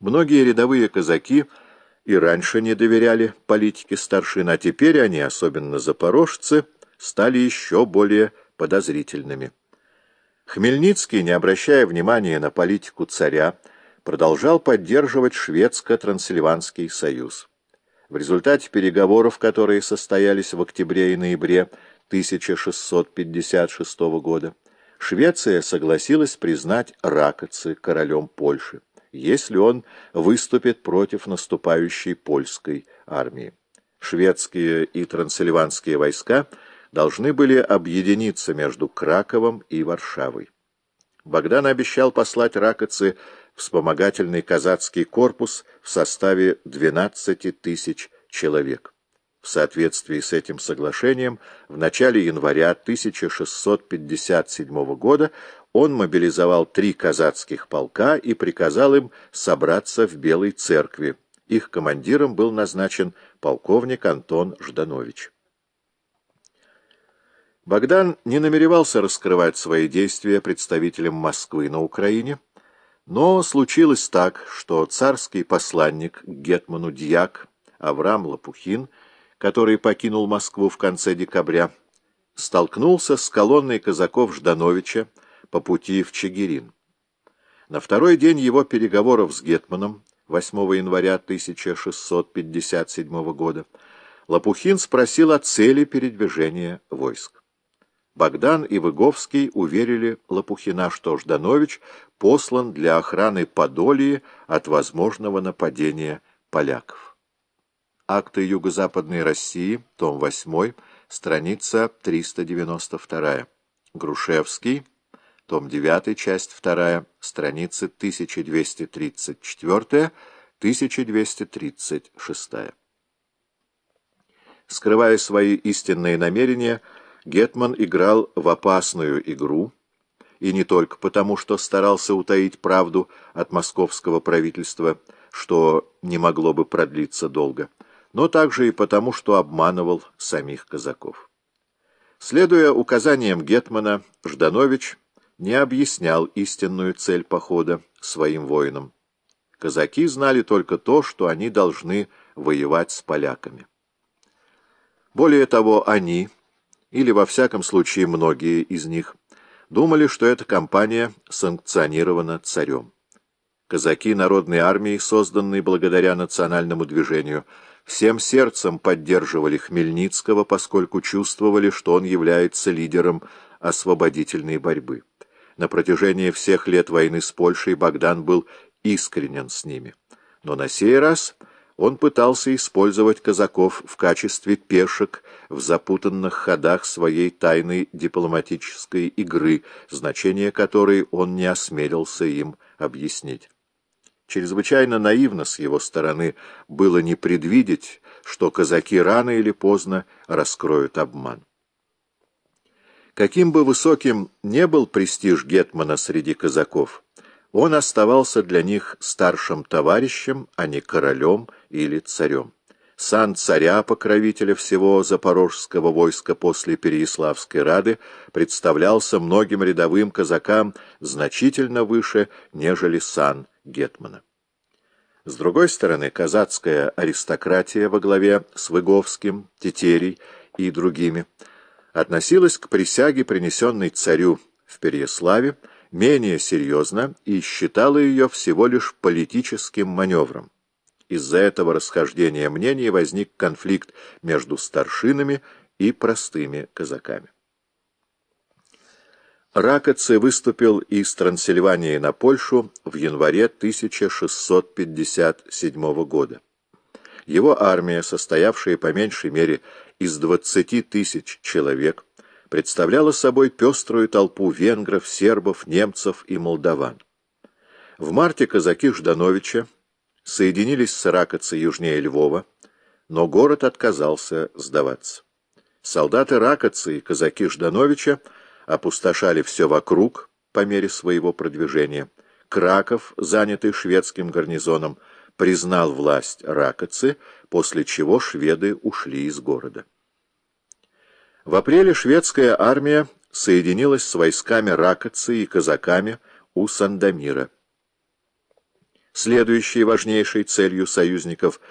Многие рядовые казаки и раньше не доверяли политике старшин, а теперь они, особенно запорожцы, стали еще более подозрительными. Хмельницкий, не обращая внимания на политику царя, продолжал поддерживать шведско-трансильванский союз. В результате переговоров, которые состоялись в октябре и ноябре 1656 года, Швеция согласилась признать Ракоцы королем Польши если он выступит против наступающей польской армии. Шведские и трансильванские войска должны были объединиться между Краковом и Варшавой. Богдан обещал послать Ракоцы вспомогательный казацкий корпус в составе 12 тысяч человек. В соответствии с этим соглашением, в начале января 1657 года он мобилизовал три казацких полка и приказал им собраться в Белой церкви. Их командиром был назначен полковник Антон Жданович. Богдан не намеревался раскрывать свои действия представителям Москвы на Украине, но случилось так, что царский посланник Гетману Дьяк Авраам Лопухин – который покинул Москву в конце декабря, столкнулся с колонной казаков Ждановича по пути в Чигирин. На второй день его переговоров с Гетманом, 8 января 1657 года, Лопухин спросил о цели передвижения войск. Богдан и Выговский уверили Лопухина, что Жданович послан для охраны Подолии от возможного нападения поляков. Акты Юго-Западной России, том 8, страница 392. Грушевский, том 9, часть 2, страницы 1234-1236. Скрывая свои истинные намерения, Гетман играл в опасную игру, и не только потому, что старался утаить правду от московского правительства, что не могло бы продлиться долго но также и потому, что обманывал самих казаков. Следуя указаниям Гетмана, Жданович не объяснял истинную цель похода своим воинам. Казаки знали только то, что они должны воевать с поляками. Более того, они, или во всяком случае многие из них, думали, что эта кампания санкционирована царем. Казаки народной армии, созданные благодаря национальному движению, всем сердцем поддерживали Хмельницкого, поскольку чувствовали, что он является лидером освободительной борьбы. На протяжении всех лет войны с Польшей Богдан был искренен с ними. Но на сей раз он пытался использовать казаков в качестве пешек в запутанных ходах своей тайной дипломатической игры, значение которой он не осмелился им объяснить. Чрезвычайно наивно с его стороны было не предвидеть, что казаки рано или поздно раскроют обман. Каким бы высоким не был престиж Гетмана среди казаков, он оставался для них старшим товарищем, а не королем или царем. Сан царя, покровителя всего запорожского войска после Переяславской Рады, представлялся многим рядовым казакам значительно выше, нежели сан Гетмана. С другой стороны, казацкая аристократия во главе с Выговским, Тетерей и другими относилась к присяге, принесенной царю в Переяславе, менее серьезно и считала ее всего лишь политическим маневром. Из-за этого расхождения мнений возник конфликт между старшинами и простыми казаками. Ракоце выступил из Трансильвании на Польшу в январе 1657 года. Его армия, состоявшая по меньшей мере из 20 тысяч человек, представляла собой пеструю толпу венгров, сербов, немцев и молдаван. В марте казаки Ждановича соединились с Ракоце южнее Львова, но город отказался сдаваться. Солдаты Ракоцы и казаки Ждановича опустошали все вокруг по мере своего продвижения. Краков, занятый шведским гарнизоном, признал власть Ракоцы, после чего шведы ушли из города. В апреле шведская армия соединилась с войсками Ракоцы и казаками у Сандомира. Следующей важнейшей целью союзников